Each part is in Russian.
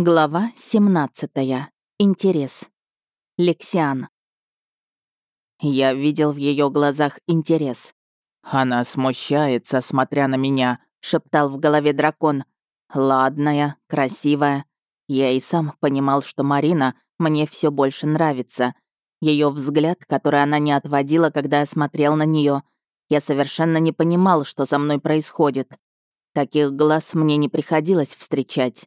Глава 17. Интерес. Лексиан. Я видел в ее глазах интерес. «Она смущается, смотря на меня», — шептал в голове дракон. «Ладная, красивая. Я и сам понимал, что Марина мне все больше нравится. Ее взгляд, который она не отводила, когда я смотрел на нее, я совершенно не понимал, что со мной происходит. Таких глаз мне не приходилось встречать.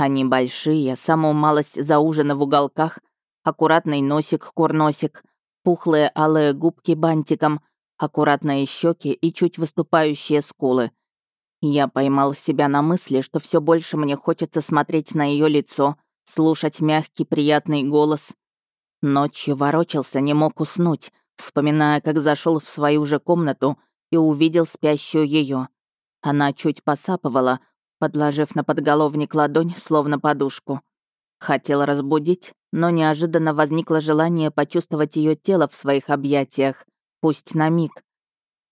Они большие, саму малость заужена в уголках, аккуратный носик-курносик, пухлые алые губки бантиком, аккуратные щеки и чуть выступающие скулы. Я поймал себя на мысли, что все больше мне хочется смотреть на ее лицо, слушать мягкий, приятный голос. Ночью ворочался, не мог уснуть, вспоминая, как зашел в свою же комнату и увидел спящую ее. Она чуть посапывала, подложив на подголовник ладонь, словно подушку. Хотел разбудить, но неожиданно возникло желание почувствовать ее тело в своих объятиях, пусть на миг.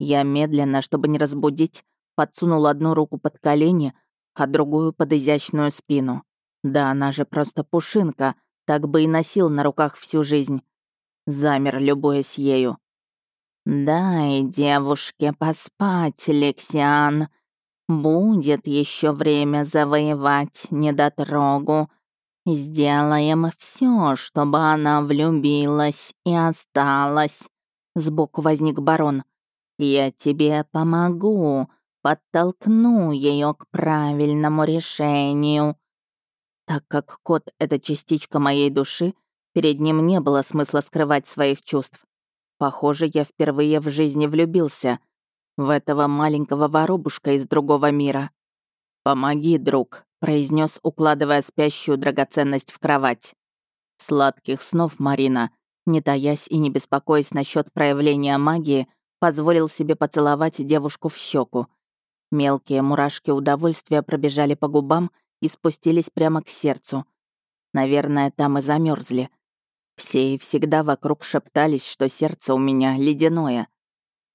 Я медленно, чтобы не разбудить, подсунул одну руку под колени, а другую под изящную спину. Да она же просто пушинка, так бы и носил на руках всю жизнь. Замер, любуясь ею. «Дай девушке поспать, Лексиан», Будет еще время завоевать недотрогу. Сделаем все, чтобы она влюбилась и осталась. Сбоку возник барон. Я тебе помогу, подтолкну ее к правильному решению. Так как кот — это частичка моей души, перед ним не было смысла скрывать своих чувств. Похоже, я впервые в жизни влюбился — в этого маленького воробушка из другого мира. «Помоги, друг», — произнес, укладывая спящую драгоценность в кровать. «Сладких снов, Марина», не таясь и не беспокоясь насчет проявления магии, позволил себе поцеловать девушку в щеку. Мелкие мурашки удовольствия пробежали по губам и спустились прямо к сердцу. Наверное, там и замерзли. Все и всегда вокруг шептались, что сердце у меня ледяное —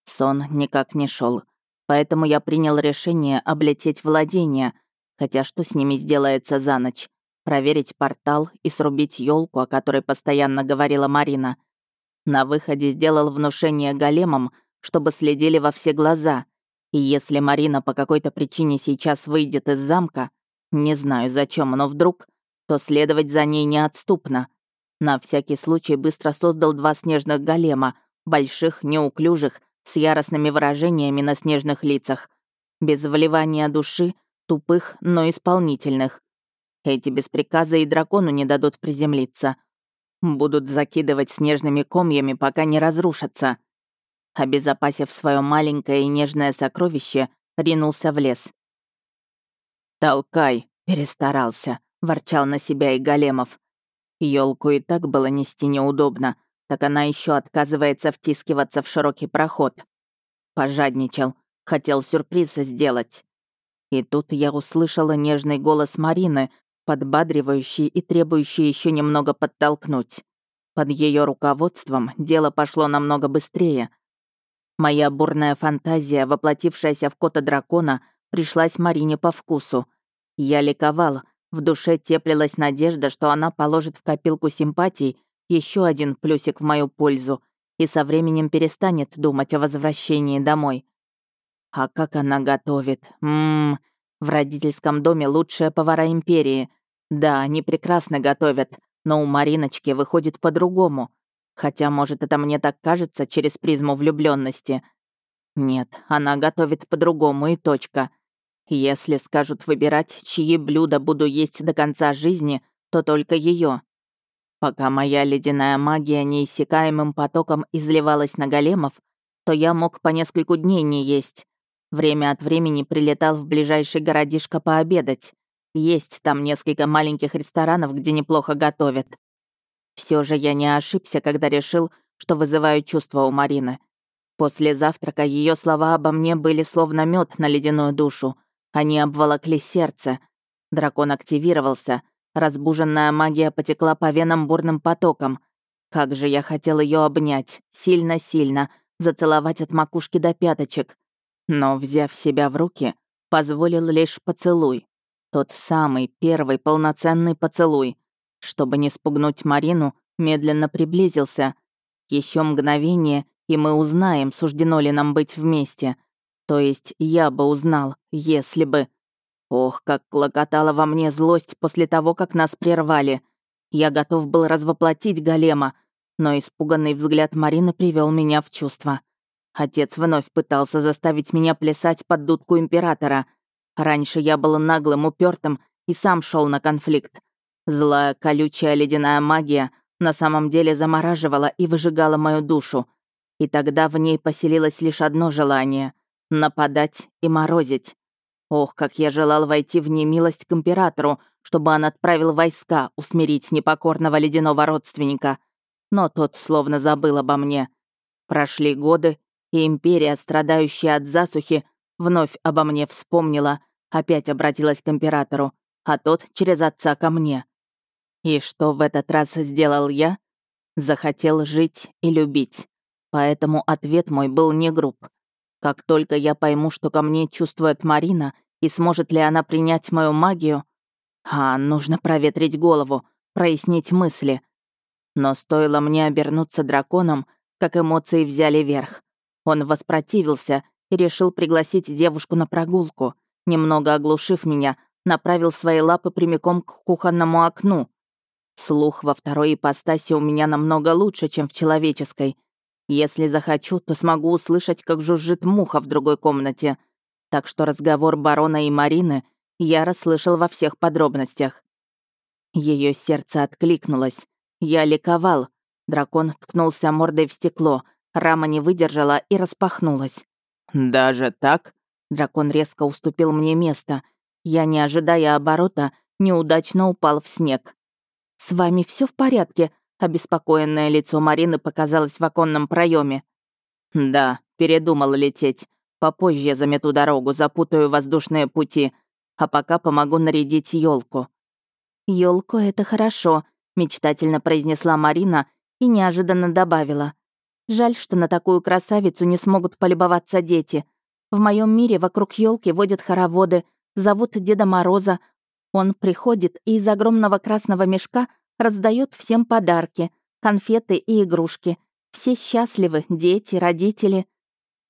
Сон никак не шел, поэтому я принял решение облететь владения, хотя что с ними сделается за ночь? Проверить портал и срубить елку, о которой постоянно говорила Марина. На выходе сделал внушение големам, чтобы следили во все глаза. И если Марина по какой-то причине сейчас выйдет из замка, не знаю зачем, но вдруг, то следовать за ней неотступно. На всякий случай быстро создал два снежных голема, больших, неуклюжих, с яростными выражениями на снежных лицах. Без вливания души, тупых, но исполнительных. Эти без приказа и дракону не дадут приземлиться. Будут закидывать снежными комьями, пока не разрушатся. Обезопасив свое маленькое и нежное сокровище, ринулся в лес. «Толкай!» — перестарался, — ворчал на себя и Големов. Ёлку и так было нести неудобно, так она еще отказывается втискиваться в широкий проход. Пожадничал, хотел сюрприз сделать. И тут я услышала нежный голос Марины, подбадривающий и требующий еще немного подтолкнуть. Под ее руководством дело пошло намного быстрее. Моя бурная фантазия, воплотившаяся в кота дракона, пришлась Марине по вкусу. Я ликовала, в душе теплилась надежда, что она положит в копилку симпатий еще один плюсик в мою пользу, и со временем перестанет думать о возвращении домой. А как она готовит? Ммм, в родительском доме лучшая повара империи. Да, они прекрасно готовят, но у Мариночки выходит по-другому. Хотя, может, это мне так кажется через призму влюбленности. Нет, она готовит по-другому и точка. Если скажут выбирать, чьи блюда буду есть до конца жизни, то только ее. Пока моя ледяная магия неиссякаемым потоком изливалась на големов, то я мог по нескольку дней не есть. Время от времени прилетал в ближайший городишко пообедать. Есть там несколько маленьких ресторанов, где неплохо готовят. Все же я не ошибся, когда решил, что вызываю чувства у Марины. После завтрака ее слова обо мне были словно мед на ледяную душу. Они обволокли сердце. Дракон активировался — Разбуженная магия потекла по венам бурным потоком. Как же я хотел ее обнять, сильно-сильно, зацеловать от макушки до пяточек. Но, взяв себя в руки, позволил лишь поцелуй. Тот самый первый полноценный поцелуй. Чтобы не спугнуть Марину, медленно приблизился. Еще мгновение, и мы узнаем, суждено ли нам быть вместе. То есть я бы узнал, если бы... Ох, как клокотала во мне злость после того, как нас прервали. Я готов был развоплотить голема, но испуганный взгляд Марины привел меня в чувство. Отец вновь пытался заставить меня плясать под дудку императора. Раньше я был наглым, упертым и сам шел на конфликт. Злая, колючая ледяная магия на самом деле замораживала и выжигала мою душу. И тогда в ней поселилось лишь одно желание — нападать и морозить. Ох, как я желал войти в немилость к императору, чтобы он отправил войска усмирить непокорного ледяного родственника. Но тот словно забыл обо мне. Прошли годы, и империя, страдающая от засухи, вновь обо мне вспомнила, опять обратилась к императору, а тот через отца ко мне. И что в этот раз сделал я? Захотел жить и любить. Поэтому ответ мой был не груб. Как только я пойму, что ко мне чувствует Марина, и сможет ли она принять мою магию. А, нужно проветрить голову, прояснить мысли. Но стоило мне обернуться драконом, как эмоции взяли верх. Он воспротивился и решил пригласить девушку на прогулку. Немного оглушив меня, направил свои лапы прямиком к кухонному окну. Слух во второй ипостаси у меня намного лучше, чем в человеческой. Если захочу, то смогу услышать, как жужжит муха в другой комнате — так что разговор барона и Марины я расслышал во всех подробностях. Ее сердце откликнулось. Я ликовал. Дракон ткнулся мордой в стекло, рама не выдержала и распахнулась. «Даже так?» Дракон резко уступил мне место. Я, не ожидая оборота, неудачно упал в снег. «С вами все в порядке?» Обеспокоенное лицо Марины показалось в оконном проеме. «Да, передумала лететь. Попозже замету дорогу, запутаю воздушные пути, а пока помогу нарядить елку. Елку это хорошо, мечтательно произнесла Марина и неожиданно добавила. Жаль, что на такую красавицу не смогут полюбоваться дети. В моем мире вокруг елки водят хороводы, зовут Деда Мороза. Он приходит и из огромного красного мешка раздает всем подарки, конфеты и игрушки. Все счастливы, дети, родители.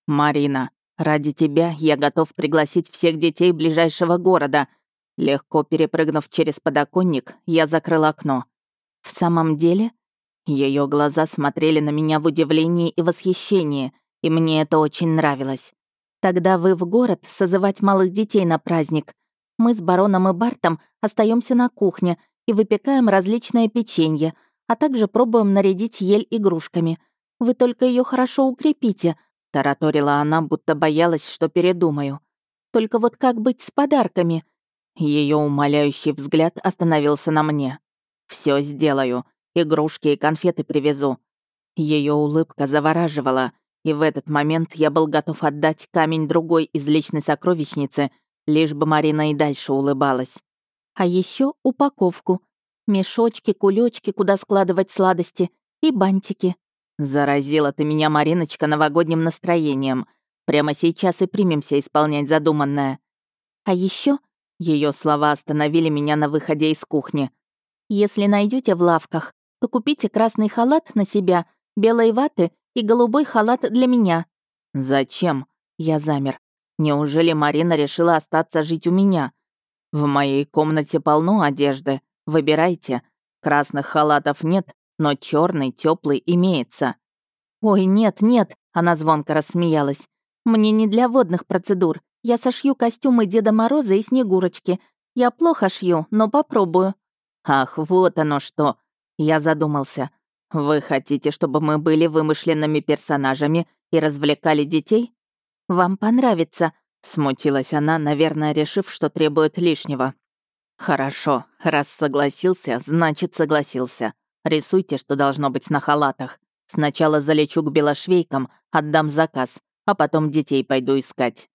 Марина, Ради тебя я готов пригласить всех детей ближайшего города. Легко перепрыгнув через подоконник, я закрыл окно. В самом деле? Ее глаза смотрели на меня в удивлении и восхищении, и мне это очень нравилось. Тогда вы в город созывать малых детей на праздник. Мы с бароном и Бартом остаемся на кухне и выпекаем различное печенье, а также пробуем нарядить ель игрушками. Вы только ее хорошо укрепите, — тараторила она, будто боялась, что передумаю. «Только вот как быть с подарками?» Ее умоляющий взгляд остановился на мне. Все сделаю. Игрушки и конфеты привезу». Ее улыбка завораживала, и в этот момент я был готов отдать камень другой из личной сокровищницы, лишь бы Марина и дальше улыбалась. А еще упаковку. Мешочки, кулечки, куда складывать сладости, и бантики. Заразила ты меня, Мариночка, новогодним настроением. Прямо сейчас и примемся исполнять задуманное. А еще ее слова остановили меня на выходе из кухни. Если найдете в лавках, то купите красный халат на себя, белой ваты и голубой халат для меня. Зачем? Я замер. Неужели Марина решила остаться жить у меня? В моей комнате полно одежды. Выбирайте. Красных халатов нет, но черный, теплый имеется. Ой, нет, нет, она звонко рассмеялась. Мне не для водных процедур. Я сошью костюмы Деда Мороза и Снегурочки. Я плохо шью, но попробую. Ах, вот оно что. Я задумался. Вы хотите, чтобы мы были вымышленными персонажами и развлекали детей? Вам понравится, смутилась она, наверное, решив, что требует лишнего. Хорошо, раз согласился, значит согласился. Рисуйте, что должно быть на халатах. Сначала залечу к белошвейкам, отдам заказ, а потом детей пойду искать.